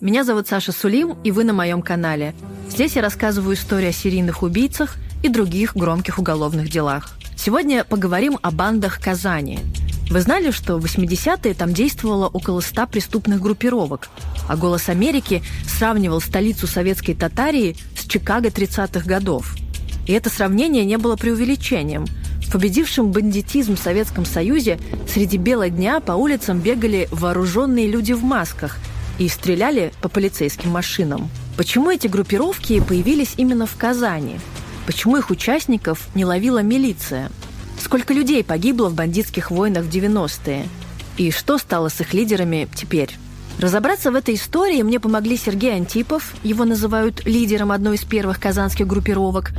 Меня зовут Саша Сулим, и вы на моем канале. Здесь я рассказываю истории о серийных убийцах и других громких уголовных делах. Сегодня поговорим о бандах Казани. Вы знали, что в 80-е там действовало около 100 преступных группировок, а «Голос Америки» сравнивал столицу советской Татарии с Чикаго 30-х годов. И это сравнение не было преувеличением. В победившем бандитизм в Советском Союзе среди бела дня по улицам бегали вооруженные люди в масках – и стреляли по полицейским машинам. Почему эти группировки появились именно в Казани? Почему их участников не ловила милиция? Сколько людей погибло в бандитских войнах в 90-е? И что стало с их лидерами теперь? Разобраться в этой истории мне помогли Сергей Антипов, его называют лидером одной из первых казанских группировок,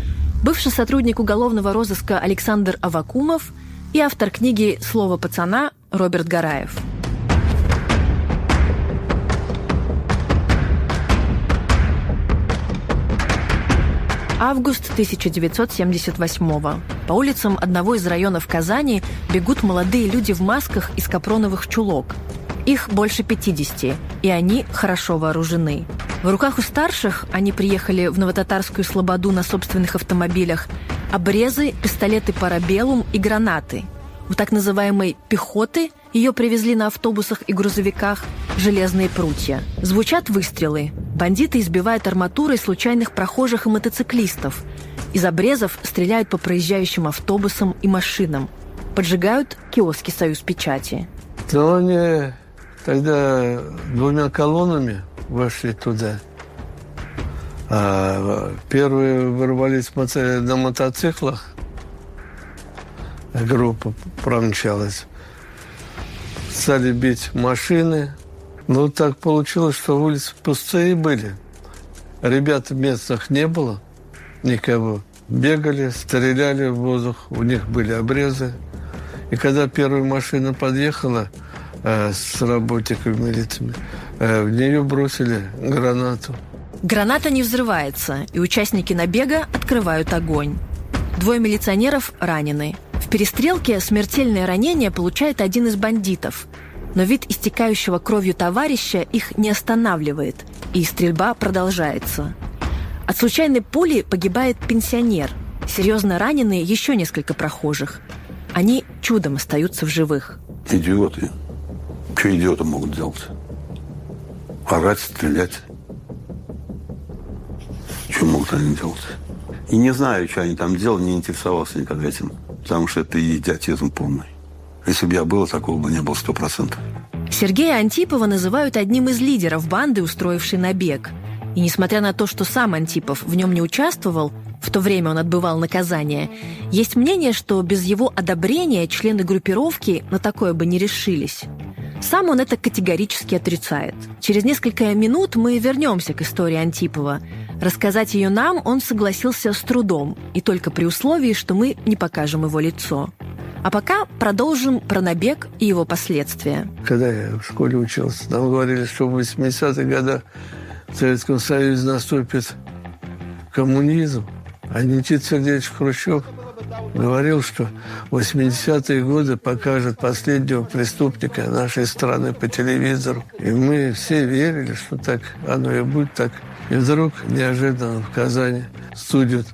бывший сотрудник уголовного розыска Александр Авакумов и автор книги «Слово пацана» Роберт Гараев – Август 1978 По улицам одного из районов Казани бегут молодые люди в масках из капроновых чулок. Их больше 50, и они хорошо вооружены. В руках у старших они приехали в Новотатарскую Слободу на собственных автомобилях обрезы, пистолеты парабеллум и гранаты. У так называемой «пехоты» ее привезли на автобусах и грузовиках железные прутья. Звучат выстрелы. Бандиты избивают арматурой случайных прохожих и мотоциклистов. Из обрезов стреляют по проезжающим автобусам и машинам. Поджигают киоски «Союз печати». Но они тогда двумя колоннами вошли туда. А первые ворвались на мотоциклах. Группа промчалась. Стали бить машины, ну, так получилось, что улицы пустые были. Ребят местных не было, никого. Бегали, стреляли в воздух, у них были обрезы. И когда первая машина подъехала э, с работниками милиции, э, в нее бросили гранату. Граната не взрывается, и участники набега открывают огонь. Двое милиционеров ранены. В перестрелке смертельное ранение получает один из бандитов – но вид истекающего кровью товарища их не останавливает, и стрельба продолжается. От случайной пули погибает пенсионер. Серьезно ранены еще несколько прохожих. Они чудом остаются в живых. Идиоты. Что идиоты могут делать? Орать, стрелять. Что могут они делать? И не знаю, что они там делали, не интересовался никогда этим. Потому что это идиотизм полный. Если бы я был, такого бы не было сто процентов. Сергея Антипова называют одним из лидеров банды, устроившей набег. И несмотря на то, что сам Антипов в нем не участвовал, в то время он отбывал наказание, есть мнение, что без его одобрения члены группировки на такое бы не решились. Сам он это категорически отрицает. Через несколько минут мы вернемся к истории Антипова. Рассказать ее нам он согласился с трудом, и только при условии, что мы не покажем его лицо. А пока продолжим про набег и его последствия. Когда я в школе учился, нам говорили, что в 80-х годах в Советском Союзе наступит коммунизм. А Никита Сергеевич Хрущев говорил, что 80-е годы покажет последнего преступника нашей страны по телевизору. И мы все верили, что так оно и будет так. И вдруг неожиданно в Казани судят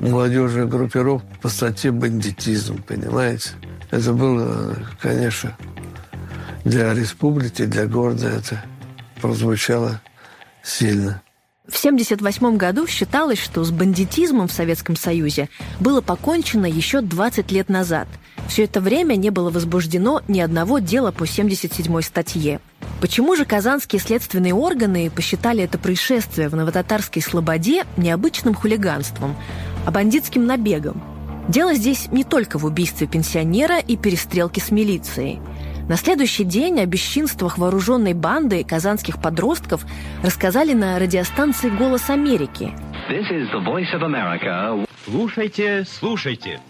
молодежную группировку по статье «Бандитизм», понимаете? Это было, конечно, для республики, для города это прозвучало сильно. В 1978 году считалось, что с бандитизмом в Советском Союзе было покончено еще 20 лет назад. Все это время не было возбуждено ни одного дела по 77 статье. Почему же казанские следственные органы посчитали это происшествие в Новотатарской Слободе необычным хулиганством, а бандитским набегом. Дело здесь не только в убийстве пенсионера и перестрелке с милицией. На следующий день о бесчинствах вооруженной банды казанских подростков рассказали на радиостанции «Голос Америки». Слушайте, слушайте.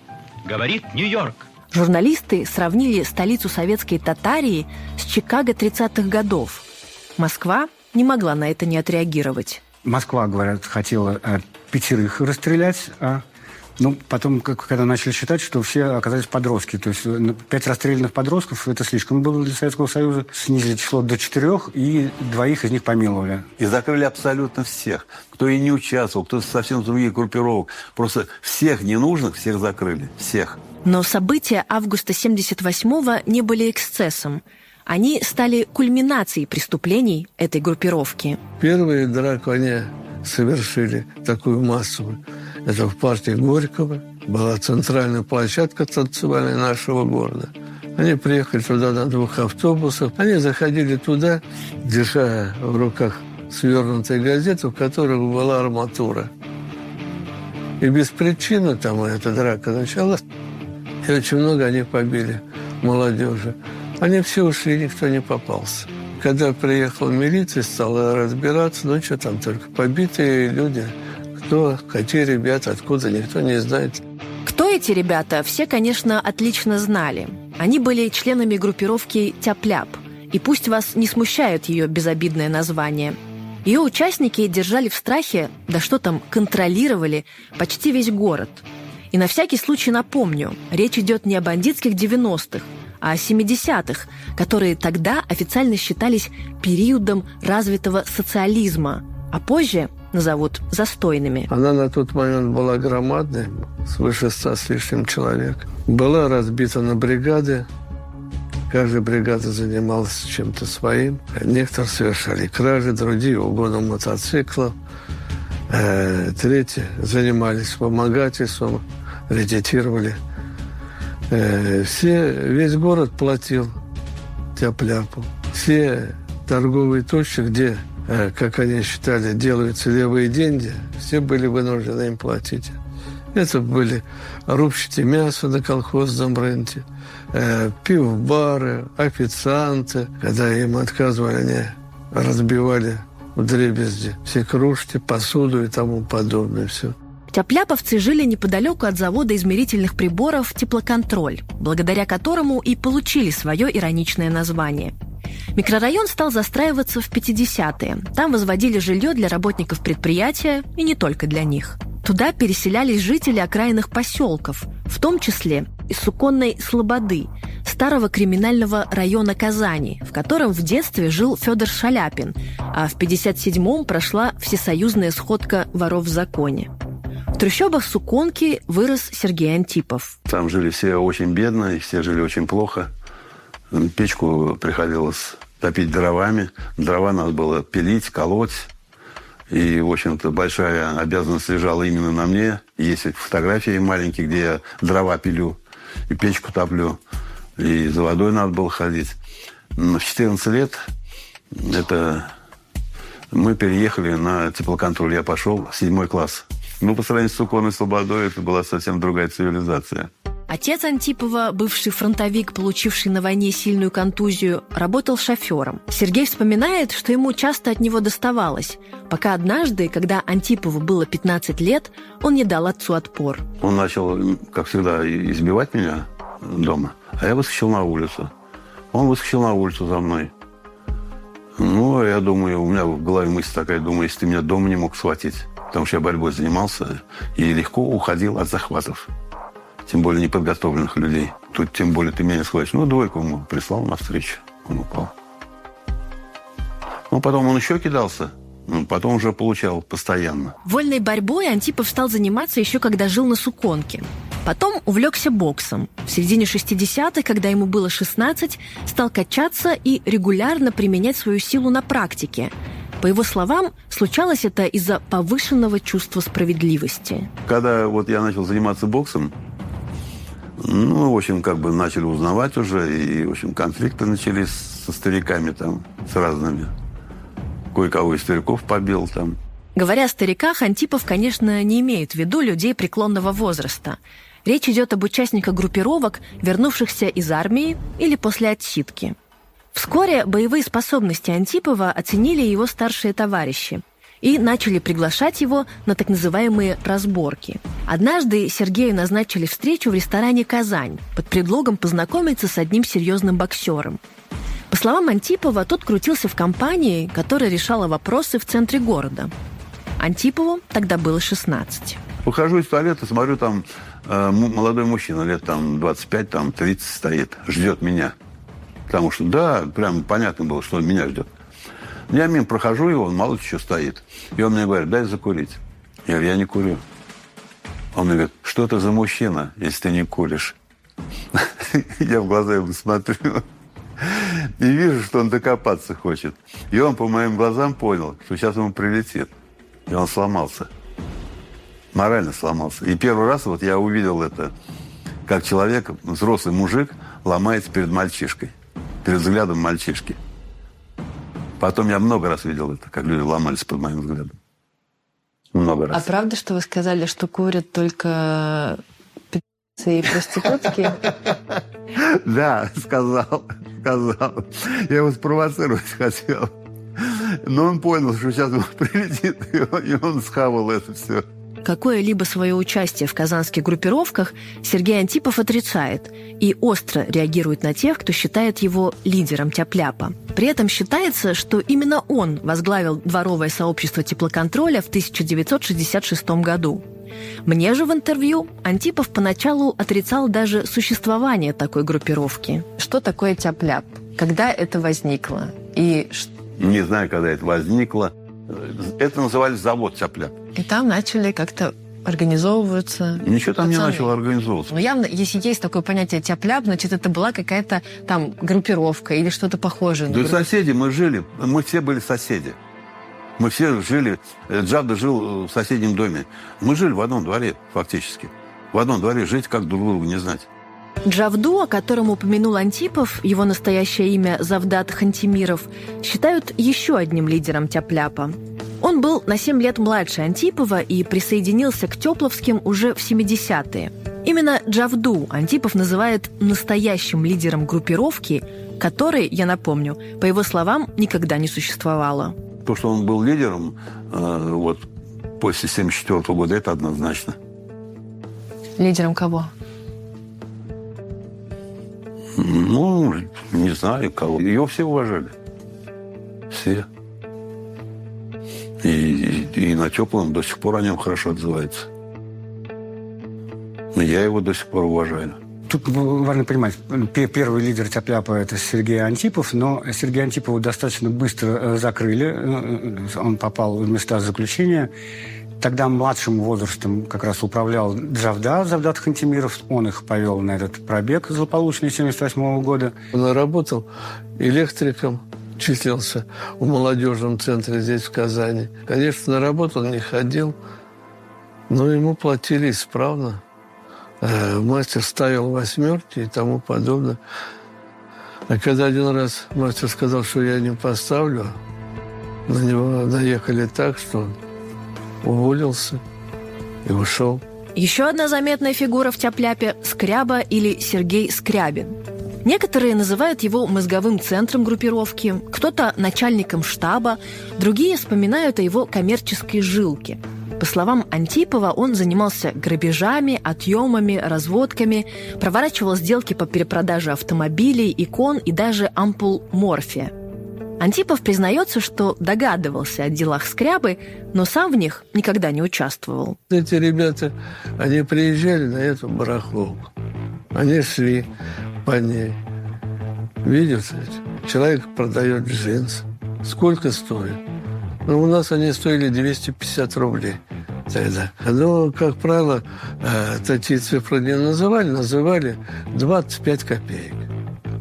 Говорит Нью-Йорк. Журналисты сравнили столицу советской Татарии с Чикаго 30-х годов. Москва не могла на это не отреагировать. Москва, говорят, хотела э, пятерых расстрелять, а Ну, потом, как, когда начали считать, что все оказались подростки. То есть э, пять расстрелянных подростков – это слишком было для Советского Союза. Снизили число до четырех, и двоих из них помиловали. И закрыли абсолютно всех. Кто и не участвовал, кто совсем других группировок. Просто всех ненужных, всех закрыли. Всех. Но события августа 78-го не были эксцессом. Они стали кульминацией преступлений этой группировки. Первые драку они совершили такую массовую. Это в партии Горького. Была центральная площадка танцевальная нашего города. Они приехали туда на двух автобусах. Они заходили туда, держа в руках свернутую газету, в которой была арматура. И без причины там эта драка началась. И очень много они побили молодежи. Они все ушли, никто не попался. Когда приехала милиция, стала разбираться, ну что там только побитые люди. Кто, какие ребята, откуда, никто не знает. Кто эти ребята, все, конечно, отлично знали. Они были членами группировки «Тяп-ляп». И пусть вас не смущает ее безобидное название. Ее участники держали в страхе, да что там, контролировали почти весь город. И на всякий случай напомню, речь идет не о бандитских 90-х, а 70-х, которые тогда официально считались периодом развитого социализма, а позже назовут застойными. Она на тот момент была громадной, свыше ста с лишним человек. Была разбита на бригады, Каждая бригада занималась чем-то своим. Некоторые совершали кражи, другие угоном мотоциклов. Э, третьи занимались вспомогательством, редитировали Э, все, весь город платил тяп-ляпу. Все торговые точки, где, как они считали, делаются левые деньги, все были вынуждены им платить. Это были рубщики мяса на колхозном рынке, э, пивбары, официанты. Когда им отказывали, они разбивали в дребезги все кружки, посуду и тому подобное все. Тяпляповцы жили неподалеку от завода измерительных приборов «Теплоконтроль», благодаря которому и получили свое ироничное название. Микрорайон стал застраиваться в 50-е. Там возводили жилье для работников предприятия и не только для них. Туда переселялись жители окраинных поселков, в том числе из Суконной Слободы, старого криминального района Казани, в котором в детстве жил Федор Шаляпин, а в 57-м прошла всесоюзная сходка воров в законе. В трущобах Суконки вырос Сергей Антипов. Там жили все очень бедно, и все жили очень плохо. Печку приходилось топить дровами. Дрова надо было пилить, колоть. И, в общем-то, большая обязанность лежала именно на мне. Есть фотографии маленькие, где я дрова пилю и печку топлю. И за водой надо было ходить. Но в 14 лет это мы переехали на теплоконтроль. Я пошел в седьмой класс. Ну, по сравнению с Суконой Слободой, это была совсем другая цивилизация. Отец Антипова, бывший фронтовик, получивший на войне сильную контузию, работал шофером. Сергей вспоминает, что ему часто от него доставалось, пока однажды, когда Антипову было 15 лет, он не дал отцу отпор. Он начал, как всегда, избивать меня дома, а я выскочил на улицу. Он выскочил на улицу за мной. Ну, я думаю, у меня в голове мысль такая, думаю, если ты меня дома не мог схватить, потому что я борьбой занимался и легко уходил от захватов. Тем более неподготовленных людей. Тут тем более ты меня схватишь. Ну, двойку ему прислал навстречу. Он упал. Ну, потом он еще кидался. Ну, потом уже получал постоянно. Вольной борьбой Антипов стал заниматься еще когда жил на Суконке. Потом увлекся боксом. В середине 60-х, когда ему было 16, стал качаться и регулярно применять свою силу на практике – по его словам, случалось это из-за повышенного чувства справедливости. Когда вот я начал заниматься боксом, ну, в общем, как бы начали узнавать уже, и, в общем, конфликты начались со стариками там, с разными. Кое-кого из стариков побил там. Говоря о стариках, Антипов, конечно, не имеет в виду людей преклонного возраста. Речь идет об участниках группировок, вернувшихся из армии или после отсидки. Вскоре боевые способности Антипова оценили его старшие товарищи и начали приглашать его на так называемые разборки. Однажды Сергею назначили встречу в ресторане «Казань» под предлогом познакомиться с одним серьезным боксером. По словам Антипова, тот крутился в компании, которая решала вопросы в центре города. Антипову тогда было 16. Выхожу из туалета, смотрю, там э, молодой мужчина, лет там 25, там 30 стоит, ждет меня. Потому что, да, прям понятно было, что он меня ждет. Я мимо прохожу его, он мало что стоит. И он мне говорит, дай закурить. Я говорю, я не курю. Он мне говорит, что это за мужчина, если ты не куришь? Я в глаза ему смотрю и вижу, что он докопаться хочет. И он по моим глазам понял, что сейчас ему прилетит. И он сломался. Морально сломался. И первый раз вот я увидел это, как человек, взрослый мужик, ломается перед мальчишкой. Перед взглядом мальчишки. Потом я много раз видел это, как люди ломались под моим взглядом. Много раз. А правда, что вы сказали, что курят только и проститутки? Да, сказал, сказал. Я его спровоцировать хотел. Но он понял, что сейчас прилетит, и он схавал это все. Какое-либо свое участие в казанских группировках Сергей Антипов отрицает и остро реагирует на тех, кто считает его лидером тяпляпа. При этом считается, что именно он возглавил дворовое сообщество теплоконтроля в 1966 году. Мне же в интервью Антипов поначалу отрицал даже существование такой группировки. Что такое тяпляп? Когда это возникло? И не знаю, когда это возникло. Это называли завод тяпляп. И там начали как-то организовываются. Ничего там пацаны. не начало организовываться. Но явно, если есть такое понятие тяпляп, значит, это была какая-то там группировка или что-то похожее. Да соседи мы жили, мы все были соседи. Мы все жили, э, Джавда жил в соседнем доме. Мы жили в одном дворе, фактически. В одном дворе жить, как друг друга не знать. Джавду, о котором упомянул Антипов, его настоящее имя Завдат Хантимиров, считают еще одним лидером Тяпляпа. Он был на 7 лет младше Антипова и присоединился к Тепловским уже в 70-е. Именно Джавду Антипов называет настоящим лидером группировки, которой, я напомню, по его словам, никогда не существовало. То, что он был лидером э, вот, после 74 года, это однозначно. Лидером кого? Ну, не знаю кого. Ее все уважали. Все. И, и, и на теплом до сих пор о нем хорошо отзывается. Но я его до сих пор уважаю. Тут важно понимать, первый лидер Тяпляпа – это Сергей Антипов, но Сергея Антипова достаточно быстро э, закрыли. Э, э, он попал в места заключения. Тогда младшим возрастом как раз управлял Джавда, Завдат Хантимиров. Он их повел на этот пробег злополучный 78 года. Он работал электриком, числился в молодежном центре здесь, в Казани. Конечно, на работу он не ходил, но ему платили исправно. Э, мастер ставил восьмерки и тому подобное. А когда один раз мастер сказал, что я не поставлю, на него наехали так, что он уволился и ушел. Еще одна заметная фигура в тяпляпе – Скряба или Сергей Скрябин. Некоторые называют его мозговым центром группировки, кто-то начальником штаба, другие вспоминают о его коммерческой жилке. По словам Антипова, он занимался грабежами, отъемами, разводками, проворачивал сделки по перепродаже автомобилей, икон и даже ампул морфия – Антипов признается, что догадывался о делах скрябы, но сам в них никогда не участвовал. Эти ребята, они приезжали на эту барахолку. Они шли по ней. Видите, человек продает джинсы. Сколько стоит? Ну, у нас они стоили 250 рублей тогда. Но, как правило, э, такие цифры не называли, называли 25 копеек.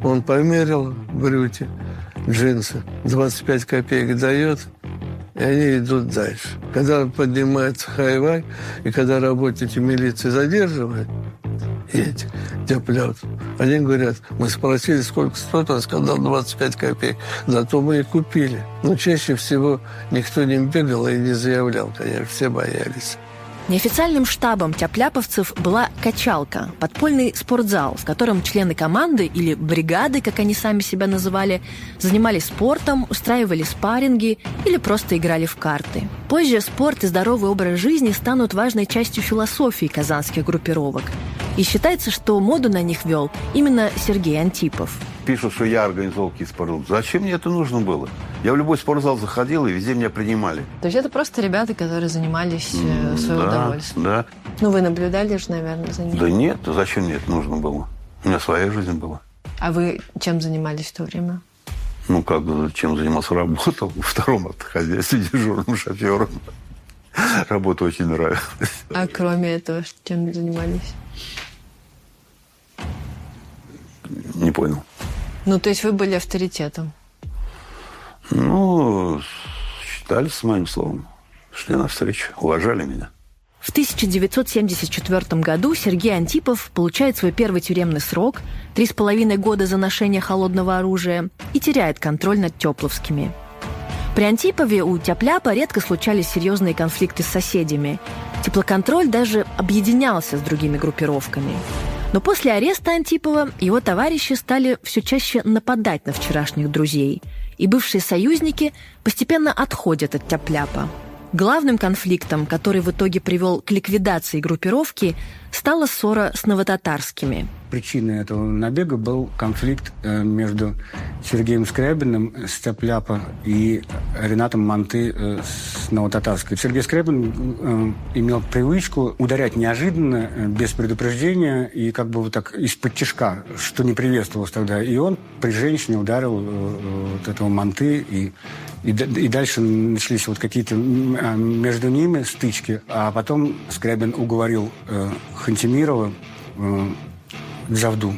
Он померил в брюте – джинсы, 25 копеек дает, и они идут дальше. Когда поднимается хайвай, и когда работники милиции задерживают, эти теплят, они говорят, мы спросили, сколько стоит, он сказал 25 копеек, зато мы и купили. Но чаще всего никто не бегал и не заявлял, конечно, все боялись. Неофициальным штабом тяпляповцев была качалка, подпольный спортзал, в котором члены команды или бригады, как они сами себя называли, занимались спортом, устраивали спарринги или просто играли в карты. Позже спорт и здоровый образ жизни станут важной частью философии казанских группировок. И считается, что моду на них вел именно Сергей Антипов. Пишут, что я организовал спортзал. Зачем мне это нужно было? Я в любой спортзал заходил, и везде меня принимали. То есть это просто ребята, которые занимались э, в свое да, удовольствие. Да. Ну, вы наблюдали же, наверное, за ними. Да нет, зачем мне это нужно было? У меня своя жизнь была. А вы чем занимались в то время? Ну, как бы, чем занимался, работал. Во втором автохозяйстве дежурным шофером. Работа очень нравилась. А кроме этого, чем занимались? Не понял. Ну, то есть вы были авторитетом? Ну, считали с моим словом. Шли навстречу, уважали меня. В 1974 году Сергей Антипов получает свой первый тюремный срок, три с половиной года за ношение холодного оружия, и теряет контроль над Тепловскими. При Антипове у Тяпляпа редко случались серьезные конфликты с соседями. Теплоконтроль даже объединялся с другими группировками. Но после ареста Антипова его товарищи стали все чаще нападать на вчерашних друзей, и бывшие союзники постепенно отходят от Тяпляпа. Главным конфликтом, который в итоге привел к ликвидации группировки, стала ссора с новотатарскими. Причиной этого набега был конфликт э, между Сергеем Скрябиным с Тяпляпа и Ренатом Манты э, с Новотатарской. Сергей Скрябин э, имел привычку ударять неожиданно, без предупреждения и как бы вот так из-под тяжка, что не приветствовалось тогда. И он при женщине ударил вот этого Манты и и, дальше начались вот какие-то а, между ними стычки, а потом Скрябин уговорил э, Хантимирова, э, Джавду,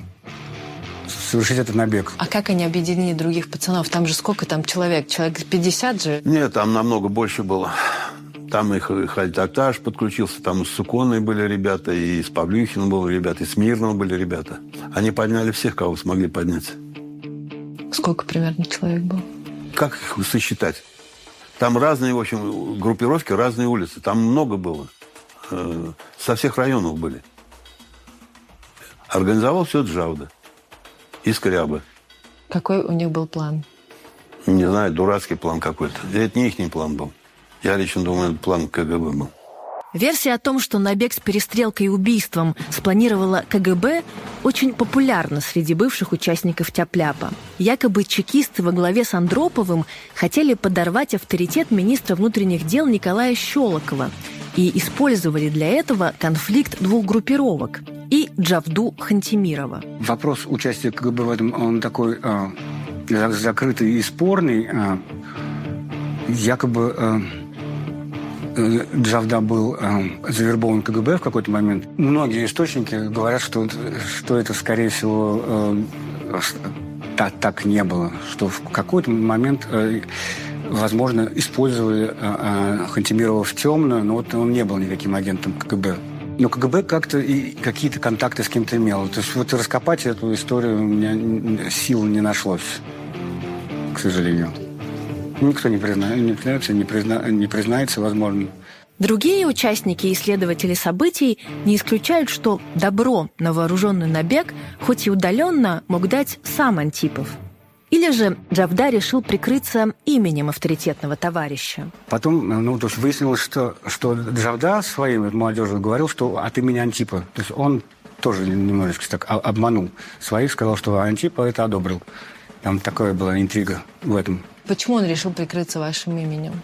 совершить этот набег. А как они объединили других пацанов? Там же сколько там человек? Человек 50 же? Нет, там намного больше было. Там и Хальтакташ подключился, там и с Суконой были ребята, и с Павлюхиным были ребята, и с Мирным были ребята. Они подняли всех, кого смогли поднять. Сколько примерно человек было? как их сосчитать? Там разные, в общем, группировки, разные улицы. Там много было. Со всех районов были. Организовал все Джавда. И Скрябы. Какой у них был план? Не знаю, дурацкий план какой-то. Это не их план был. Я лично думаю, это план КГБ был. Версия о том, что набег с перестрелкой и убийством спланировала КГБ, очень популярна среди бывших участников Тяпляпа. Якобы чекисты во главе с Андроповым хотели подорвать авторитет министра внутренних дел Николая Щелокова и использовали для этого конфликт двух группировок и Джавду Хантимирова. Вопрос участия КГБ в этом, он такой э, закрытый и спорный. Э, якобы... Э, Э, Джавда был э, завербован КГБ в какой-то момент. Многие источники говорят, что, что это, скорее всего, э, так, так не было. Что в какой-то момент, э, возможно, использовали э, э, Хантимирова в темную, но вот он не был никаким агентом КГБ. Но КГБ как-то и какие-то контакты с кем-то имел. То есть вот раскопать эту историю у меня сил не нашлось, к сожалению. Никто не, призна... не признается, не, призна... не признается, возможно. Другие участники и исследователи событий не исключают, что добро на вооруженный набег, хоть и удаленно, мог дать сам Антипов. Или же Джавда решил прикрыться именем авторитетного товарища. Потом ну, то есть выяснилось, что, что Джавда своим молодежью говорил, что от имени Антипа. То есть он тоже немножечко так обманул своих, сказал, что Антипа это одобрил. Там такая была интрига в этом. Почему он решил прикрыться вашим именем?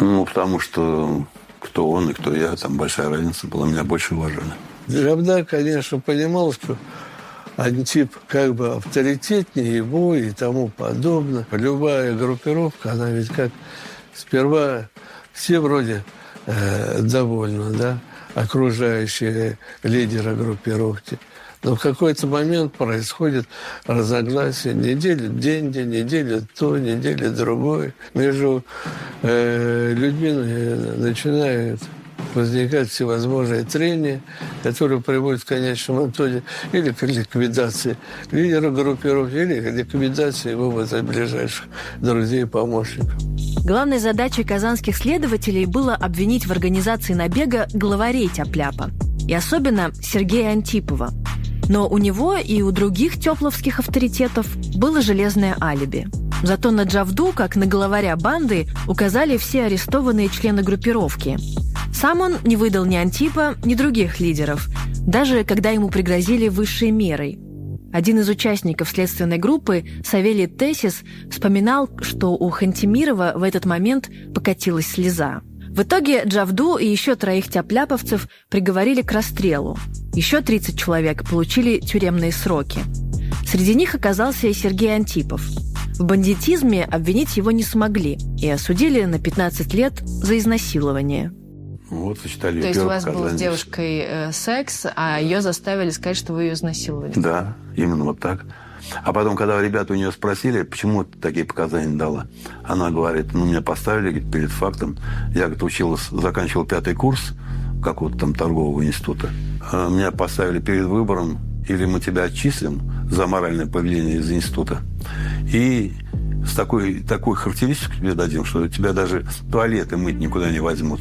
Ну, потому что кто он и кто я, там большая разница была, меня больше уважали. Жабда, конечно, понимал, что Антип как бы авторитетнее его и тому подобное. Любая группировка, она ведь как сперва все вроде э, довольны, да, окружающие лидера группировки – но в какой-то момент происходит разногласие. Неделю деньги, неделю то, неделю другой. Между э, людьми начинают возникать всевозможные трения, которые приводят в конечном итоге или к ликвидации лидера группировки, или к ликвидации его ближайших друзей и помощников. Главной задачей казанских следователей было обвинить в организации набега главарей Тяпляпа, и особенно Сергея Антипова – но у него и у других тепловских авторитетов было железное алиби. Зато на Джавду, как на главаря банды, указали все арестованные члены группировки. Сам он не выдал ни Антипа, ни других лидеров, даже когда ему пригрозили высшей мерой. Один из участников следственной группы, Савелий Тесис, вспоминал, что у Хантимирова в этот момент покатилась слеза. В итоге Джавду и еще троих тяпляповцев приговорили к расстрелу. Еще 30 человек получили тюремные сроки. Среди них оказался и Сергей Антипов. В бандитизме обвинить его не смогли и осудили на 15 лет за изнасилование. Вот, сочетали То есть у вас был с девушкой э, секс, а ее заставили сказать, что вы ее изнасиловали? Да, именно вот так. А потом, когда ребята у нее спросили, почему ты такие показания дала, она говорит, ну, меня поставили говорит, перед фактом. Я, говорит, училась, заканчивал пятый курс какого-то там торгового института. А меня поставили перед выбором, или мы тебя отчислим за моральное поведение из института, и с такой, такой характеристикой тебе дадим, что тебя даже туалеты мыть никуда не возьмут.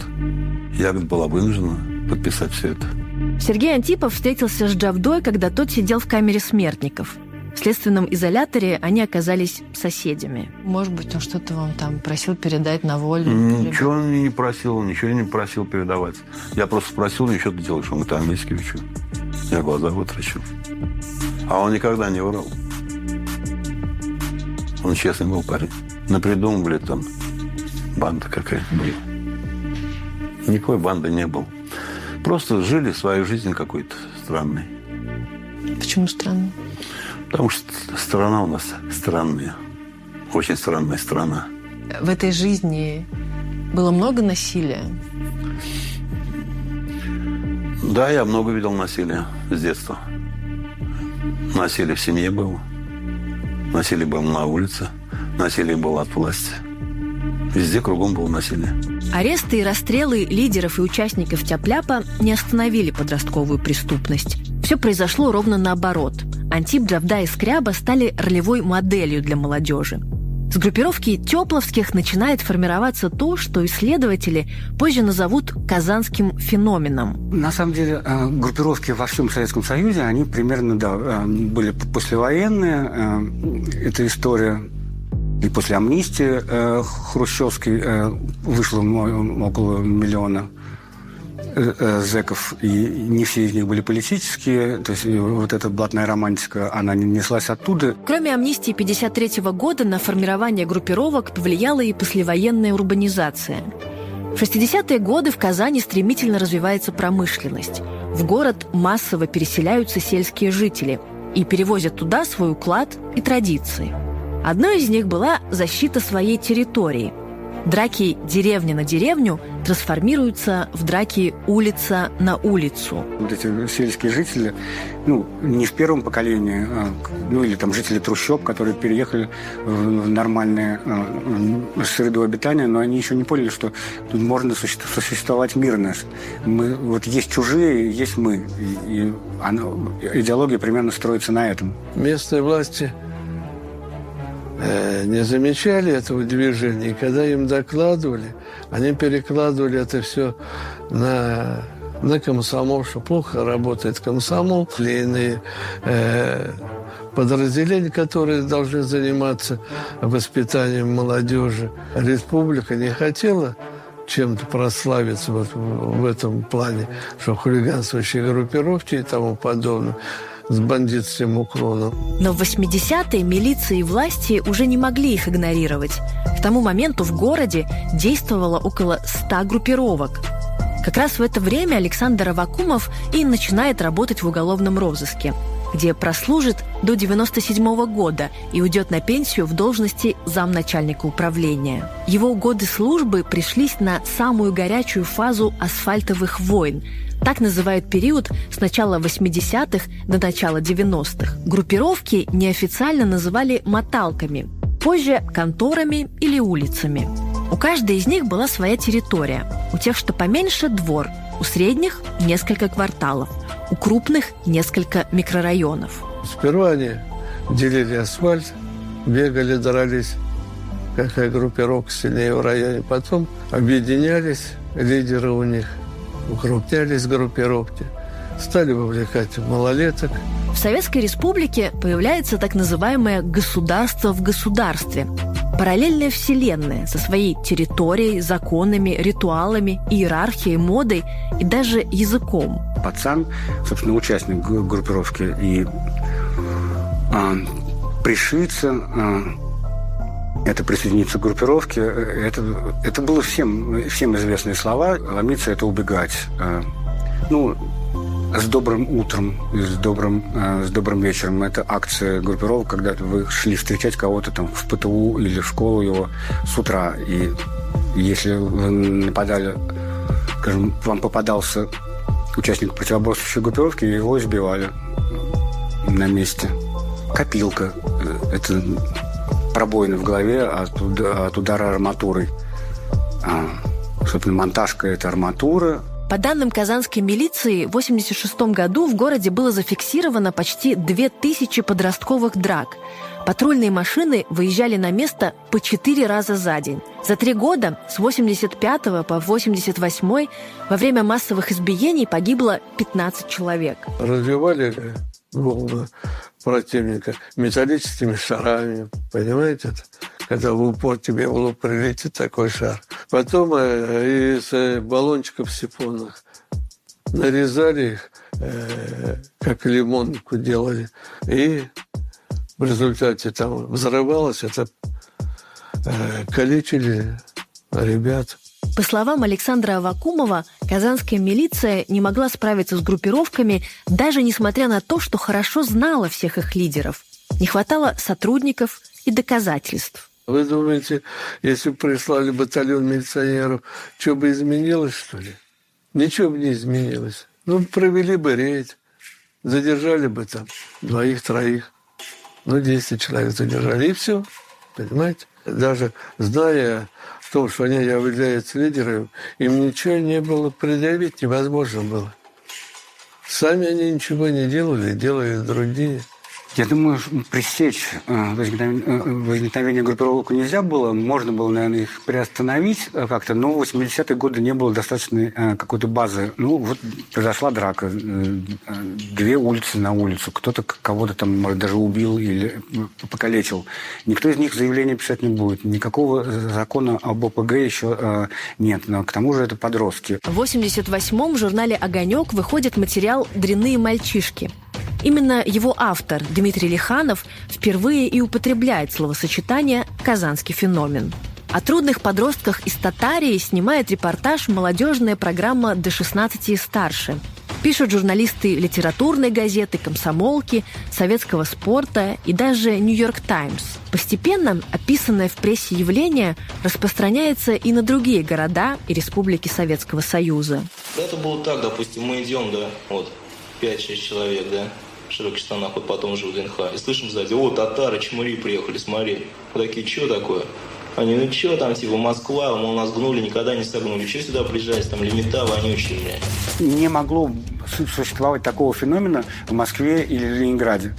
Я, говорит, была вынуждена подписать все это. Сергей Антипов встретился с Джавдой, когда тот сидел в камере смертников. В следственном изоляторе они оказались соседями. Может быть, он что-то вам там просил передать на волю? Ничего он не просил, ничего не просил передавать. Я просто спросил, ну что ты делаешь? Он говорит, английский учу. Я глаза вытрачу. А он никогда не врал. Он честный был парень. Напридумывали там банда какая-то была. Никакой банды не было. Просто жили свою жизнь какой-то странной. Почему странной? Потому что страна у нас странная. Очень странная страна. В этой жизни было много насилия? Да, я много видел насилия с детства. Насилие в семье было. Насилие было на улице. Насилие было от власти. Везде кругом было насилие. Аресты и расстрелы лидеров и участников Тяпляпа не остановили подростковую преступность. Все произошло ровно наоборот. Антип, Джавда и Скряба стали ролевой моделью для молодежи. С группировки Тепловских начинает формироваться то, что исследователи позже назовут казанским феноменом. На самом деле э, группировки во всем Советском Союзе, они примерно да, э, были послевоенные. Э, эта история и после амнистии хрущевской вышло около миллиона Э, э, зеков, и не все из них были политические, то есть вот эта блатная романтика, она не неслась оттуда. Кроме амнистии 53 года на формирование группировок повлияла и послевоенная урбанизация. В 60-е годы в Казани стремительно развивается промышленность. В город массово переселяются сельские жители и перевозят туда свой уклад и традиции. Одной из них была защита своей территории – Драки деревня на деревню трансформируются в драки улица на улицу. Вот эти сельские жители, ну, не в первом поколении, а, ну, или там жители трущоб, которые переехали в нормальную а, среду обитания, но они еще не поняли, что тут можно существовать мирно. Мы, вот есть чужие, есть мы. И, и она, идеология примерно строится на этом. Местные власти не замечали этого движения. И когда им докладывали, они перекладывали это все на, на комсомол, что плохо работает комсомол. Иные э, подразделения, которые должны заниматься воспитанием молодежи. Республика не хотела чем-то прославиться вот в этом плане, что хулиганствующие группировки и тому подобное с бандитским уклоном. Но в 80-е милиция и власти уже не могли их игнорировать. К тому моменту в городе действовало около 100 группировок. Как раз в это время Александр Авакумов и начинает работать в уголовном розыске, где прослужит до 97 -го года и уйдет на пенсию в должности замначальника управления. Его годы службы пришлись на самую горячую фазу асфальтовых войн – так называют период с начала 80-х до начала 90-х. Группировки неофициально называли моталками, позже – конторами или улицами. У каждой из них была своя территория. У тех, что поменьше – двор, у средних – несколько кварталов, у крупных – несколько микрорайонов. Сперва они делили асфальт, бегали, дрались, какая группировка сильнее в районе. Потом объединялись лидеры у них – укрупнялись группировки, стали вовлекать малолеток. В Советской Республике появляется так называемое «государство в государстве», параллельная вселенная со своей территорией, законами, ритуалами, иерархией, модой и даже языком. Пацан, собственно, участник группировки и а, пришиться, а, это присоединиться к группировке, это, это было всем, всем известные слова. Ломиться – это убегать. А, ну, с добрым утром, с добрым, с добрым вечером. Это акция группировок, когда вы шли встречать кого-то там в ПТУ или в школу его с утра. И если вы нападали, скажем, вам попадался участник противоборствующей группировки, его избивали на месте. Копилка. Это пробоины в голове от, от удара арматурой. А, собственно, монтажка – это арматура. По данным казанской милиции, в 1986 году в городе было зафиксировано почти 2000 подростковых драк. Патрульные машины выезжали на место по четыре раза за день. За три года, с 85 по 88 во время массовых избиений погибло 15 человек. Разбивали голову противника металлическими шарами. Понимаете? Когда в упор тебе в лоб прилетит такой шар. Потом э, из э, баллончиков сифонных нарезали их, э, как лимонку делали, и в результате там взрывалось, это калечили ребят. По словам Александра Авакумова, казанская милиция не могла справиться с группировками, даже несмотря на то, что хорошо знала всех их лидеров. Не хватало сотрудников и доказательств. Вы думаете, если бы прислали батальон милиционеров, что бы изменилось, что ли? Ничего бы не изменилось. Ну, провели бы рейд, задержали бы там двоих-троих. Ну, 10 человек задержали, и все. Понимаете? Даже зная том, что они являются лидерами, им ничего не было предъявить, невозможно было. Сами они ничего не делали, делали другие. Я думаю, пресечь э, возникновение, э, возникновение группировок нельзя было. Можно было, наверное, их приостановить э, как-то, но в 80-е годы не было достаточной какой-то базы. Ну, вот произошла драка. Две улицы на улицу. Кто-то кого-то там, может, даже убил или покалечил. Никто из них заявление писать не будет. Никакого закона об ОПГ еще нет. Но к тому же это подростки. В 88-м в журнале «Огонек» выходит материал «Дрянные мальчишки». Именно его автор, Дмитрий Лиханов, впервые и употребляет словосочетание «казанский феномен». О трудных подростках из Татарии снимает репортаж молодежная программа «До 16 и старше». Пишут журналисты литературной газеты, комсомолки, советского спорта и даже «Нью-Йорк Таймс». Постепенно описанное в прессе явление распространяется и на другие города и республики Советского Союза. Это было так, допустим, мы идем, да, вот, 5-6 человек, да, широких штанах, вот потом уже в ДНХ. И слышим сзади, о, татары, чмури приехали, смотри. Мы такие, что такое? Они, ну что там, типа, Москва, мол, нас гнули, никогда не согнули. Что сюда приезжать, там лимита вонючие, блядь. Не могло существовать такого феномена в Москве или Ленинграде.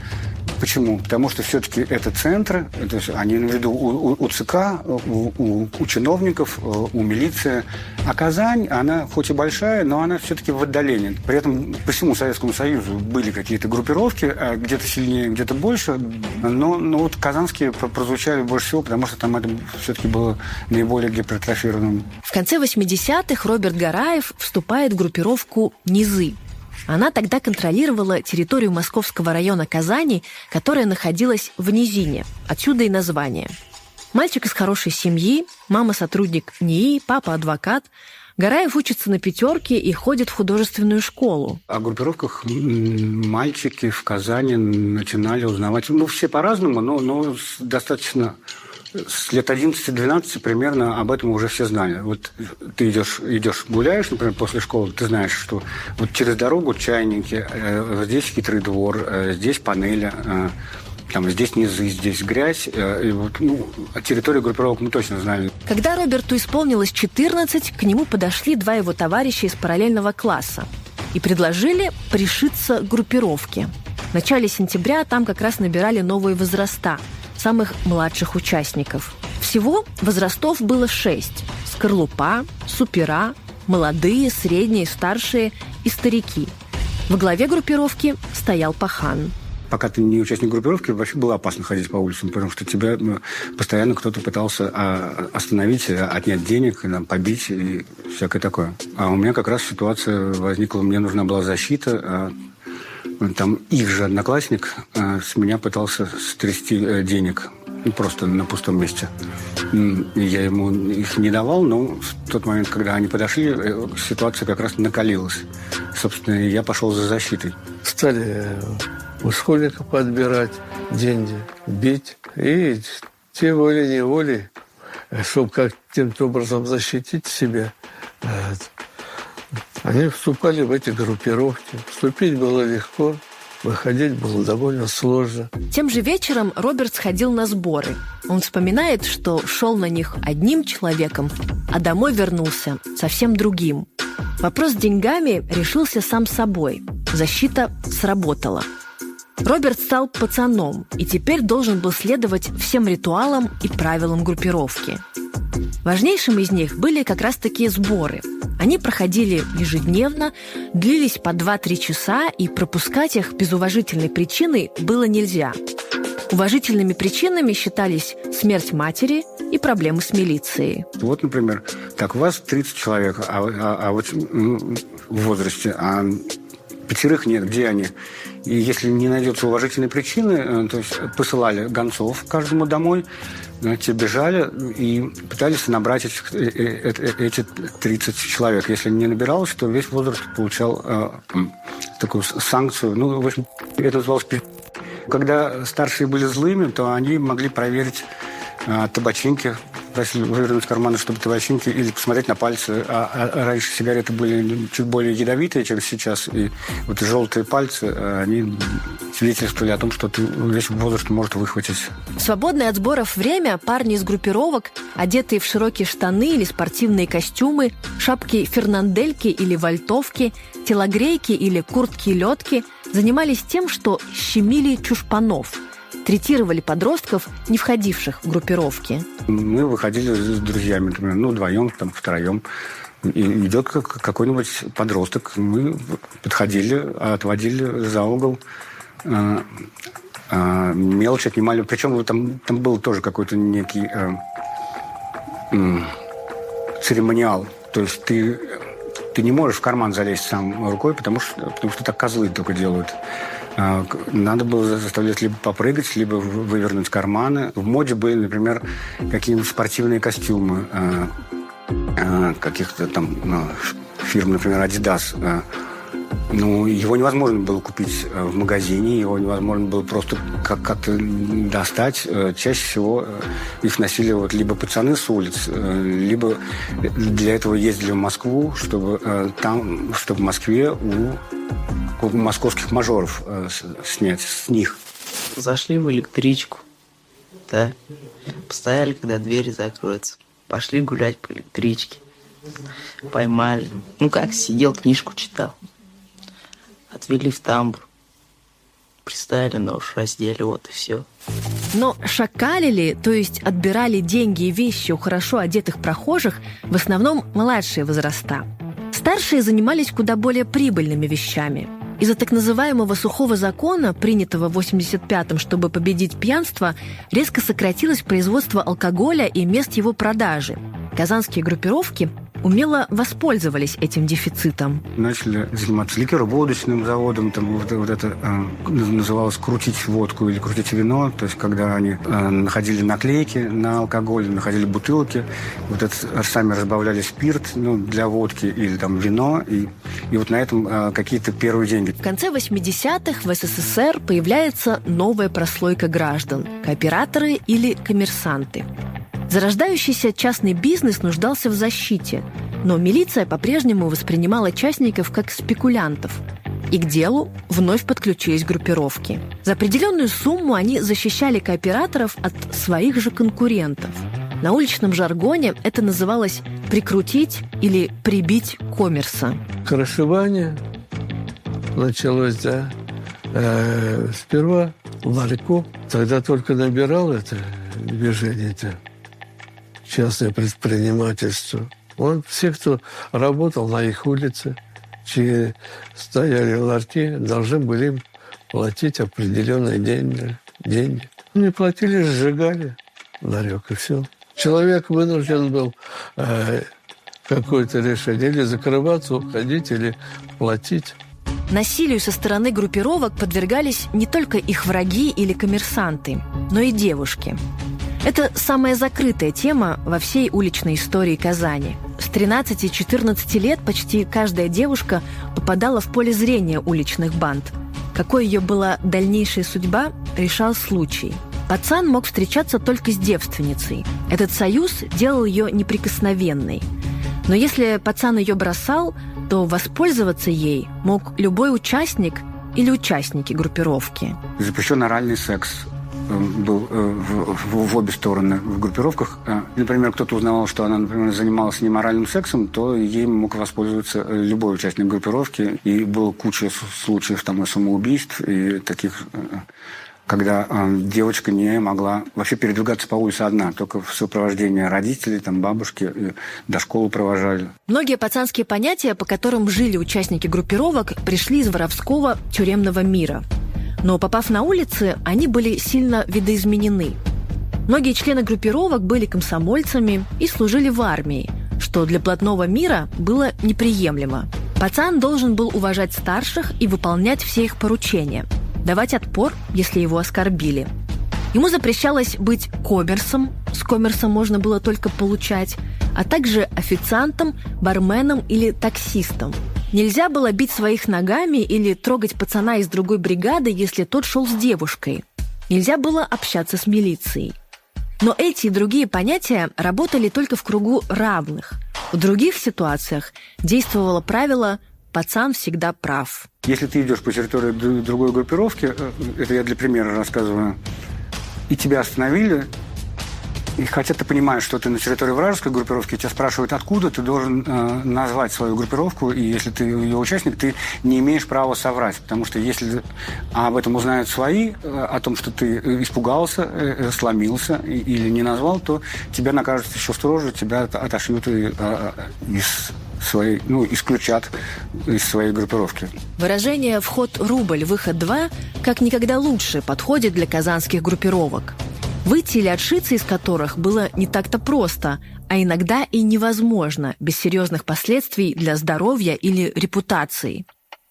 Почему? Потому что все-таки это центры, то есть они на виду у, у, ЦК, у, у, у чиновников, у милиции. А Казань, она хоть и большая, но она все-таки в отдалении. При этом по всему Советскому Союзу были какие-то группировки, а где-то сильнее, где-то больше. Но, но вот казанские прозвучали больше всего, потому что там это все-таки было наиболее гипертрофированным. В конце 80-х Роберт Гараев вступает в группировку «Низы». Она тогда контролировала территорию московского района Казани, которая находилась в низине. Отсюда и название. Мальчик из хорошей семьи, мама сотрудник НИИ, папа адвокат. Гараев учится на пятерке и ходит в художественную школу. О группировках мальчики в Казани начинали узнавать. Ну, все по-разному, но, но достаточно с лет 11-12 примерно об этом уже все знали. Вот ты идешь, идешь гуляешь, например, после школы, ты знаешь, что вот через дорогу чайники, э, здесь хитрый двор, э, здесь панели, э, там здесь низы, здесь грязь. Э, и вот, ну, о территории группировок мы точно знали. Когда Роберту исполнилось 14, к нему подошли два его товарища из параллельного класса и предложили пришиться к группировке. В начале сентября там как раз набирали новые возраста – самых младших участников. Всего возрастов было шесть. Скорлупа, супера, молодые, средние, старшие и старики. Во главе группировки стоял Пахан. Пока ты не участник группировки, вообще было опасно ходить по улицам, потому что тебя ну, постоянно кто-то пытался а, остановить, отнять денег, побить и всякое такое. А у меня как раз ситуация возникла, мне нужна была защита, а там их же одноклассник э, с меня пытался стрясти э, денег просто на пустом месте. Я ему их не давал, но в тот момент, когда они подошли, э, ситуация как раз накалилась. Собственно, я пошел за защитой. Стали у школьника подбирать деньги, бить. И те волей-неволей, чтобы каким-то образом защитить себя, они вступали в эти группировки. Вступить было легко, выходить было довольно сложно. Тем же вечером Роберт сходил на сборы. Он вспоминает, что шел на них одним человеком, а домой вернулся совсем другим. Вопрос с деньгами решился сам собой. Защита сработала. Роберт стал пацаном и теперь должен был следовать всем ритуалам и правилам группировки. Важнейшим из них были как раз такие сборы – они проходили ежедневно, длились по 2-3 часа, и пропускать их без уважительной причины было нельзя. Уважительными причинами считались смерть матери и проблемы с милицией. Вот, например, так, у вас 30 человек, а, а, а вот в возрасте, а пятерых нет, где они? И если не найдется уважительной причины, э, то есть посылали гонцов каждому домой, те бежали и пытались набрать этих, э, э, эти 30 человек. Если не набиралось, то весь возраст получал э, такую санкцию. Ну, в общем, это называлось... Когда старшие были злыми, то они могли проверить э, табачинки просили вывернуть карманы, чтобы табачинки, или посмотреть на пальцы. А, а раньше сигареты были чуть более ядовитые, чем сейчас. И вот желтые пальцы, э, они свидетельствовали о том, что ты весь возраст может выхватить. В свободное от сборов время парни из группировок, одетые в широкие штаны или спортивные костюмы, шапки фернандельки или вальтовки, телогрейки или куртки-летки, занимались тем, что щемили чушпанов – третировали подростков, не входивших в группировки? Мы выходили с друзьями, например, ну, вдвоем, там, втроем. И идет какой-нибудь подросток. Мы подходили, отводили за угол, э, э, мелочь отнимали. Причем там, там был тоже какой-то некий э, э, церемониал. То есть ты, ты не можешь в карман залезть сам рукой, потому что, потому что так козлы только делают. А, надо было заставлять либо попрыгать, либо вывернуть карманы. В моде были, например, какие-нибудь спортивные костюмы а, а, каких-то там ну, фирм, например, Adidas. Ну, его невозможно было купить в магазине, его невозможно было просто как-то достать. Чаще всего их носили вот либо пацаны с улиц, либо для этого ездили в Москву, чтобы там, чтобы в Москве у московских мажоров э, снять с них. Зашли в электричку, да, постояли, когда двери закроются, пошли гулять по электричке, поймали. Ну как, сидел, книжку читал. Отвели в тамбур, приставили нож, раздели, вот и все. Но шакалили, то есть отбирали деньги и вещи у хорошо одетых прохожих, в основном младшие возраста. Старшие занимались куда более прибыльными вещами – из-за так называемого сухого закона, принятого в 85-м, чтобы победить пьянство, резко сократилось производство алкоголя и мест его продажи. Казанские группировки умело воспользовались этим дефицитом. Начали заниматься ликероводочным заводом, там вот, вот это э, называлось крутить водку или крутить вино, то есть когда они э, находили наклейки на алкоголь, находили бутылки, вот это сами разбавляли спирт ну, для водки или там вино, и, и вот на этом э, какие-то первые деньги. В конце 80-х в СССР появляется новая прослойка граждан – кооператоры или коммерсанты. Зарождающийся частный бизнес нуждался в защите, но милиция по-прежнему воспринимала частников как спекулянтов. И к делу вновь подключились группировки. За определенную сумму они защищали кооператоров от своих же конкурентов. На уличном жаргоне это называлось «прикрутить» или «прибить коммерса». Крышевание началось, да. Э, сперва ларьку, тогда только набирал это движение-то частное предпринимательство. Он, все, кто работал на их улице, чьи стояли в ларьке, должны были им платить определенные деньги. деньги. Не платили, сжигали ларек, и все. Человек вынужден был э, какое-то решение или закрываться, уходить, или платить. Насилию со стороны группировок подвергались не только их враги или коммерсанты, но и девушки. Это самая закрытая тема во всей уличной истории Казани. С 13-14 лет почти каждая девушка попадала в поле зрения уличных банд. Какой ее была дальнейшая судьба, решал случай. Пацан мог встречаться только с девственницей. Этот союз делал ее неприкосновенной. Но если пацан ее бросал, то воспользоваться ей мог любой участник или участники группировки. Запрещен оральный секс был э, в, обе стороны в группировках. Э, например, кто-то узнавал, что она, например, занималась неморальным сексом, то ей мог воспользоваться любой участник группировки. И было куча случаев там и самоубийств, и таких когда э, девочка не могла вообще передвигаться по улице одна, только в сопровождении родителей, там, бабушки, э, до школы провожали. Многие пацанские понятия, по которым жили участники группировок, пришли из воровского тюремного мира. Но попав на улицы, они были сильно видоизменены. Многие члены группировок были комсомольцами и служили в армии, что для плотного мира было неприемлемо. Пацан должен был уважать старших и выполнять все их поручения – давать отпор, если его оскорбили. Ему запрещалось быть коммерсом, с коммерсом можно было только получать, а также официантом, барменом или таксистом. Нельзя было бить своих ногами или трогать пацана из другой бригады, если тот шел с девушкой. Нельзя было общаться с милицией. Но эти и другие понятия работали только в кругу равных. В других ситуациях действовало правило «пацан всегда прав». Если ты идешь по территории другой группировки, э, это я для примера рассказываю, и тебя остановили, и хотя ты понимаешь, что ты на территории вражеской группировки, тебя спрашивают, откуда, ты должен э, назвать свою группировку, и если ты ее участник, ты не имеешь права соврать, потому что если об этом узнают свои, э, о том, что ты испугался, э, сломился и, или не назвал, то тебя накажут еще строже, тебя отошьют и, э, из своей, ну, исключат из своей группировки. Выражение «вход рубль, выход два» как никогда лучше подходит для казанских группировок. Выйти или отшиться из которых было не так-то просто, а иногда и невозможно без серьезных последствий для здоровья или репутации.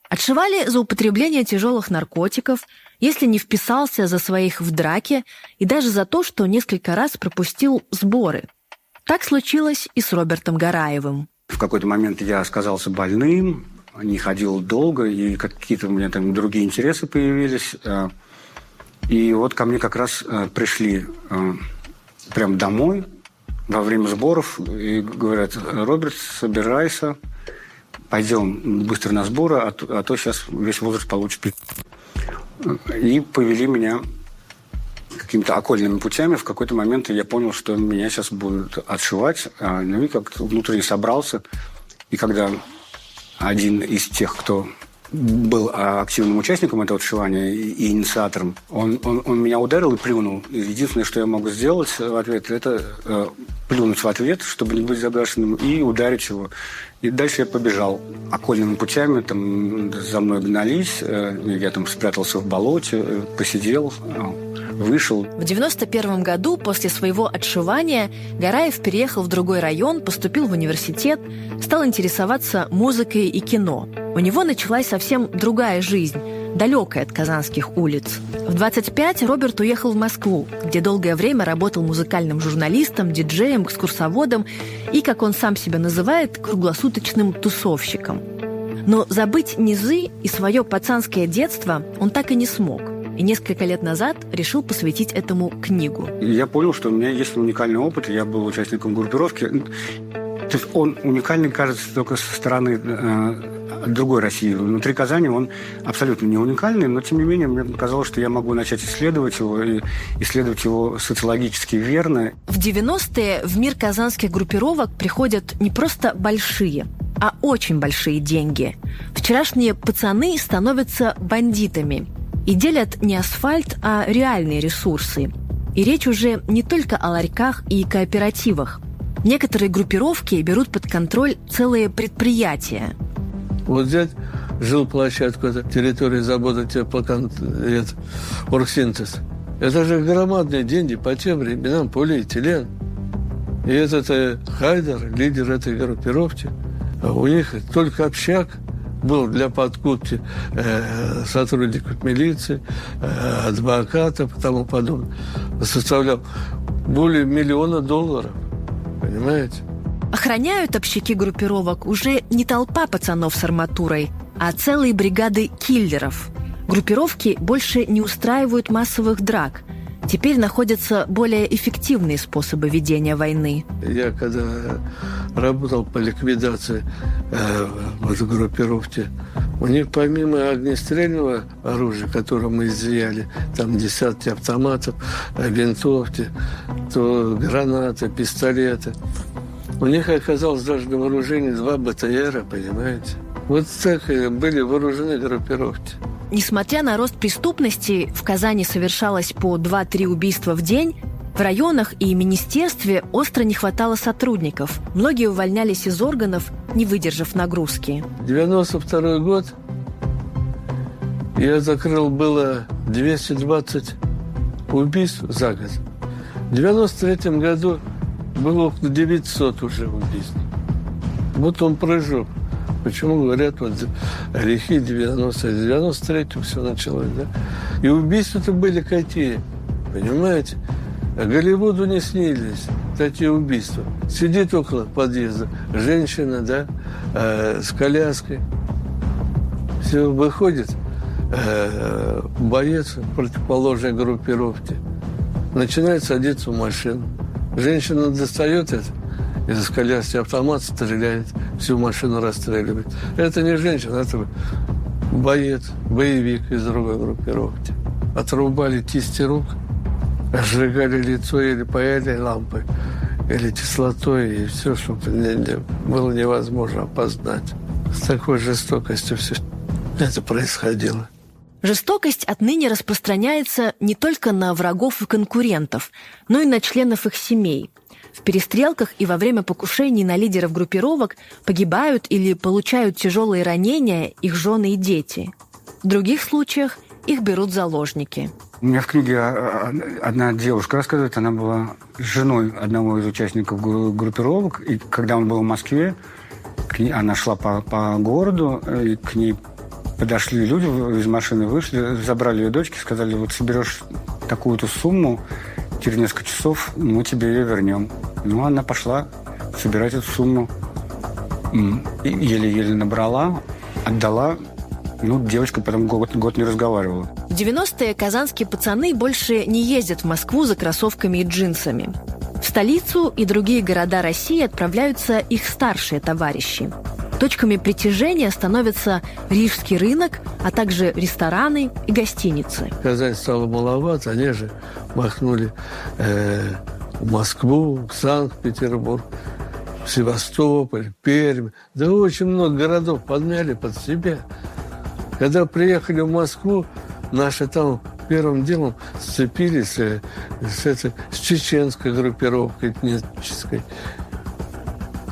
Отшивали за употребление тяжелых наркотиков, если не вписался за своих в драке и даже за то, что несколько раз пропустил сборы. Так случилось и с Робертом Гараевым. В какой-то момент я оказался больным, не ходил долго, и какие-то у меня там другие интересы появились. И вот ко мне как раз э, пришли э, прям домой во время сборов и говорят, Роберт, собирайся, пойдем быстро на сборы, а то, а то сейчас весь возраст получит. И повели меня какими-то окольными путями. В какой-то момент я понял, что меня сейчас будут отшивать. А, ну и как-то внутренне собрался. И когда один из тех, кто был активным участником этого отшивания и инициатором. Он, он, он меня ударил и плюнул. Единственное, что я могу сделать в ответ, это э, плюнуть в ответ, чтобы не быть заброшенным, и ударить его. И дальше я побежал окольными путями, там за мной гнались, э, я там спрятался в болоте, э, посидел, э, вышел. В 91 году после своего отшивания Гараев переехал в другой район, поступил в университет, стал интересоваться музыкой и кино. У него началась совсем другая жизнь, далекая от казанских улиц. В 25 Роберт уехал в Москву, где долгое время работал музыкальным журналистом, диджеем, экскурсоводом и, как он сам себя называет, круглосуточным тусовщиком. Но забыть низы и свое пацанское детство он так и не смог. И несколько лет назад решил посвятить этому книгу. Я понял, что у меня есть уникальный опыт. Я был участником группировки. То есть он уникальный, кажется, только со стороны э, другой России. Внутри Казани он абсолютно не уникальный, но тем не менее мне казалось, что я могу начать исследовать его и исследовать его социологически верно. В 90-е в мир казанских группировок приходят не просто большие, а очень большие деньги. Вчерашние пацаны становятся бандитами и делят не асфальт, а реальные ресурсы. И речь уже не только о ларьках и кооперативах. Некоторые группировки берут под контроль целые предприятия. Вот взять жилплощадку, это территория завода теплокон... это, оргсинтез. Это же громадные деньги по тем временам, полиэтилен. И этот э, Хайдер, лидер этой группировки, а у них только общак, был для подкупки э, сотрудников милиции, э, адвокатов и тому подобное. Составлял более миллиона долларов. Понимаете? Охраняют общаки группировок уже не толпа пацанов с арматурой, а целые бригады киллеров. Группировки больше не устраивают массовых драк. Теперь находятся более эффективные способы ведения войны. Я когда работал по ликвидации э, вот группировки, у них помимо огнестрельного оружия, которое мы изъяли, там десятки автоматов, винтовки, то гранаты, пистолеты, у них оказалось даже на вооружении два БТРа, понимаете? Вот так были вооружены группировки. Несмотря на рост преступности, в Казани совершалось по 2-3 убийства в день, в районах и министерстве остро не хватало сотрудников. Многие увольнялись из органов, не выдержав нагрузки. 92 год я закрыл было 220 убийств за год. В 93 году было около 900 уже убийств. Вот он прыжок. Почему говорят, вот грехи 90 93 все началось, да? И убийства-то были какие, понимаете? А Голливуду не снились такие убийства. Сидит около подъезда женщина, да, э, с коляской. Все выходит э, боец противоположной группировки. Начинает садиться в машину. Женщина достает это, из коляски автомат стреляет, всю машину расстреливает. Это не женщина, это боец, боевик из другой группировки. Отрубали кисти рук, сжигали лицо или паяли лампой, или кислотой, и все, чтобы не, не, было невозможно опознать. С такой жестокостью все это происходило. Жестокость отныне распространяется не только на врагов и конкурентов, но и на членов их семей. В перестрелках и во время покушений на лидеров группировок погибают или получают тяжелые ранения их жены и дети. В других случаях их берут заложники. У меня в книге а, а, одна девушка рассказывает, она была женой одного из участников группировок, и когда он был в Москве, она шла по, по городу, и к ней подошли люди из машины, вышли, забрали ее дочки, сказали, вот соберешь такую-то сумму, через несколько часов мы тебе ее вернем. Ну, она пошла собирать эту сумму. Еле-еле набрала, отдала. Ну, девочка потом год, год не разговаривала. В 90-е казанские пацаны больше не ездят в Москву за кроссовками и джинсами. В столицу и другие города России отправляются их старшие товарищи. Точками притяжения становятся Рижский рынок, а также рестораны и гостиницы. Казань стало маловато, они же махнули э, в Москву, в Санкт-Петербург, Севастополь, Пермь. Да очень много городов подмяли под себя. Когда приехали в Москву, наши там первым делом сцепились э, с, этой, с чеченской группировкой этнической.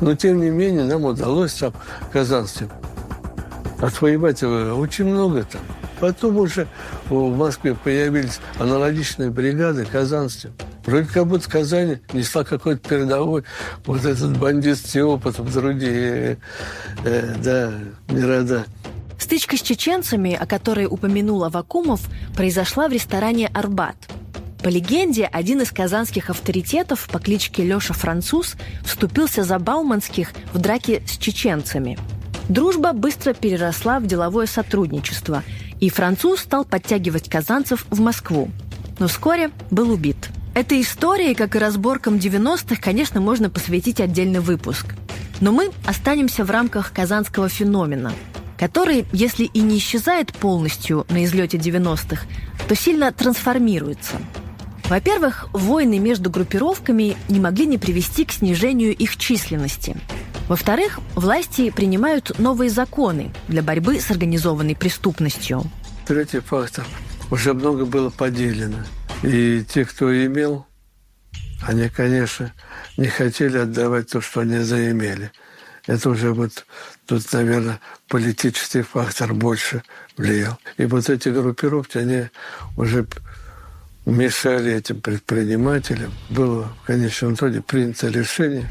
Но, тем не менее, нам удалось там, казанцам, отвоевать очень много там. Потом уже в Москве появились аналогичные бригады казанцев. Вроде как будто Казань несла какой-то передовой вот этот бандитский опыт в другие э, да, города. Стычка с чеченцами, о которой упомянул Авакумов, произошла в ресторане «Арбат». По легенде, один из казанских авторитетов по кличке Леша Француз вступился за Бауманских в драке с чеченцами. Дружба быстро переросла в деловое сотрудничество, и француз стал подтягивать казанцев в Москву. Но вскоре был убит. Этой истории, как и разборкам 90-х, конечно, можно посвятить отдельный выпуск. Но мы останемся в рамках казанского феномена, который, если и не исчезает полностью на излете 90-х, то сильно трансформируется – во-первых, войны между группировками не могли не привести к снижению их численности. Во-вторых, власти принимают новые законы для борьбы с организованной преступностью. Третий фактор. Уже много было поделено. И те, кто имел, они, конечно, не хотели отдавать то, что они заимели. Это уже вот тут, наверное, политический фактор больше влиял. И вот эти группировки, они уже мешали этим предпринимателям. Было в конечном итоге принято решение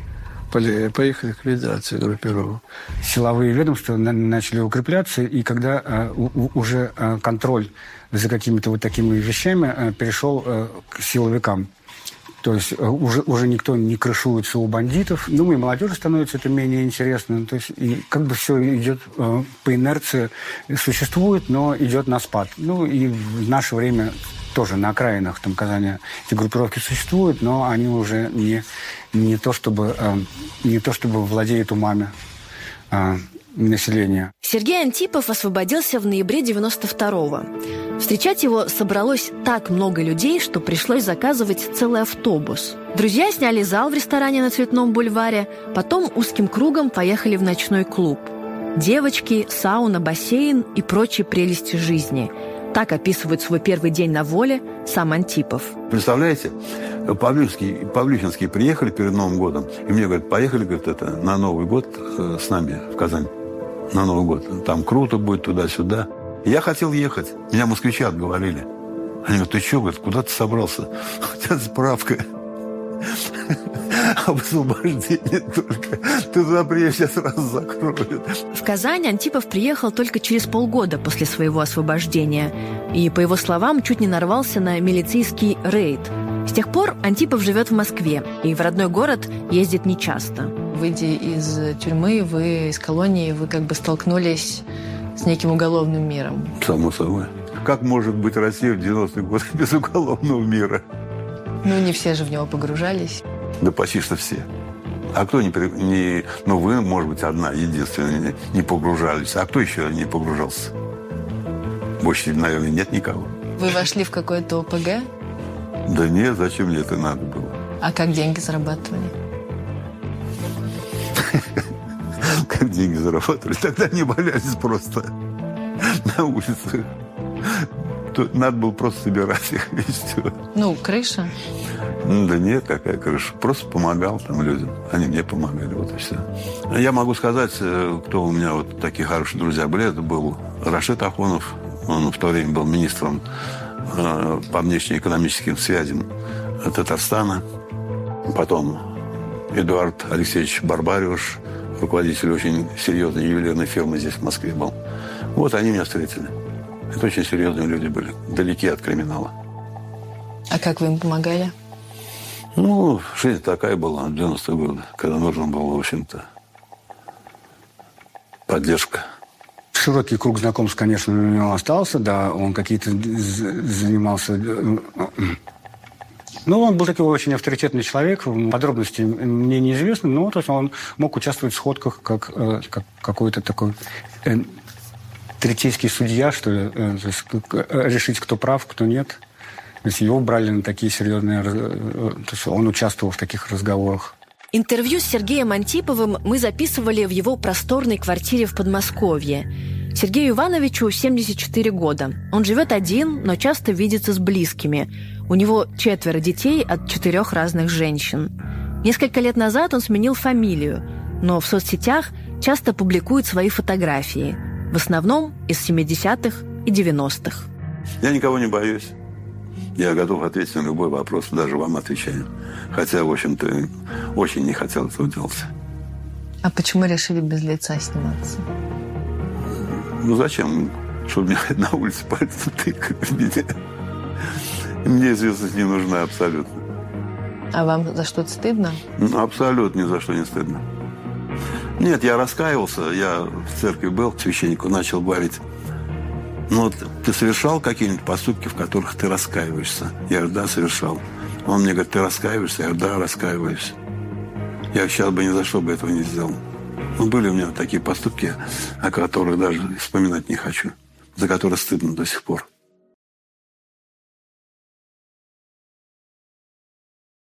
поехали к ликвидации группировок. Силовые ведомства начали укрепляться, и когда а, уже а, контроль за какими-то вот такими вещами перешел к силовикам. То есть уже, уже никто не крышуется у бандитов. Ну, и молодежи становится это менее интересно. То есть и как бы все идет э, по инерции, существует, но идет на спад. Ну, и в наше время тоже на окраинах там Казани эти группировки существуют, но они уже не, не, то, чтобы, э, не то чтобы владеют умами э, населения. Сергей Антипов освободился в ноябре 92-го. Встречать его собралось так много людей, что пришлось заказывать целый автобус. Друзья сняли зал в ресторане на Цветном бульваре, потом узким кругом поехали в ночной клуб. Девочки, сауна, бассейн и прочие прелести жизни – так описывает свой первый день на воле сам Антипов. Представляете, Павлюхинские, Павлюхинские приехали перед Новым годом, и мне говорят, поехали, говорят, это, на Новый год э, с нами в Казань. На Новый год. Там круто будет туда-сюда. Я хотел ехать. Меня москвичи отговорили. Они говорят, ты что, говорят, куда ты собрался? У тебя справка. об освобождении только. Ты туда приедешь, сразу закроют. В Казань Антипов приехал только через полгода после своего освобождения. И, по его словам, чуть не нарвался на милицейский рейд. С тех пор Антипов живет в Москве и в родной город ездит нечасто. Выйдя из тюрьмы, вы из колонии, вы как бы столкнулись с неким уголовным миром. Само собой. Как может быть Россия в 90-е годы без уголовного мира? Ну, не все же в него погружались. Да почти что все. А кто не, не... Ну, вы, может быть, одна, единственная, не погружались. А кто еще не погружался? Больше, наверное, нет никого. Вы вошли в какой-то ОПГ? Да нет, зачем мне это надо было? А как деньги зарабатывали? Деньги зарабатывали? Тогда не валялись просто на улицах. Тут надо было просто собирать их и все. Ну, крыша? Да нет, какая крыша. Просто помогал там людям. Они мне помогали, вот и все. Я могу сказать, э, кто у меня вот такие хорошие друзья были. Это был Рашид Ахонов. Он в то время был министром э, по внешнеэкономическим связям Татарстана. Потом Эдуард Алексеевич Барбариуш, руководитель очень серьезной ювелирной фирмы здесь, в Москве был. Вот они меня встретили. Это очень серьезные люди были, далеки от криминала. А как вы им помогали? Ну, жизнь такая была, 90-е годы, когда нужно было, в общем-то, поддержка. Широкий круг знакомств, конечно, у него остался, да, он какие-то занимался... Э, ну, он был такой очень авторитетный человек, подробности мне неизвестны, но то есть он мог участвовать в сходках как, э, как какой-то такой э, третейский судья, что ли, то есть решить, кто прав, кто нет. То есть его брали на такие серьезные... Э, то есть он участвовал в таких разговорах. Интервью с Сергеем Антиповым мы записывали в его просторной квартире в Подмосковье. Сергею Ивановичу 74 года. Он живет один, но часто видится с близкими. У него четверо детей от четырех разных женщин. Несколько лет назад он сменил фамилию, но в соцсетях часто публикует свои фотографии. В основном из 70-х и 90-х. Я никого не боюсь. Я готов ответить на любой вопрос, даже вам отвечаю. Хотя, в общем-то, очень не хотел этого делать. А почему решили без лица сниматься? Ну, зачем? Чтобы мне на улице пальцем тыкать в меня. Мне известность не нужна абсолютно. А вам за что-то стыдно? Ну, абсолютно ни за что не стыдно. Нет, я раскаивался. Я в церкви был, священнику начал говорить, ну, вот ты совершал какие-нибудь поступки, в которых ты раскаиваешься? Я говорю, да, совершал. Он мне говорит, ты раскаиваешься? Я говорю, да, раскаиваюсь. Я сейчас бы ни за что бы этого не сделал. Ну, были у меня такие поступки, о которых даже вспоминать не хочу, за которые стыдно до сих пор.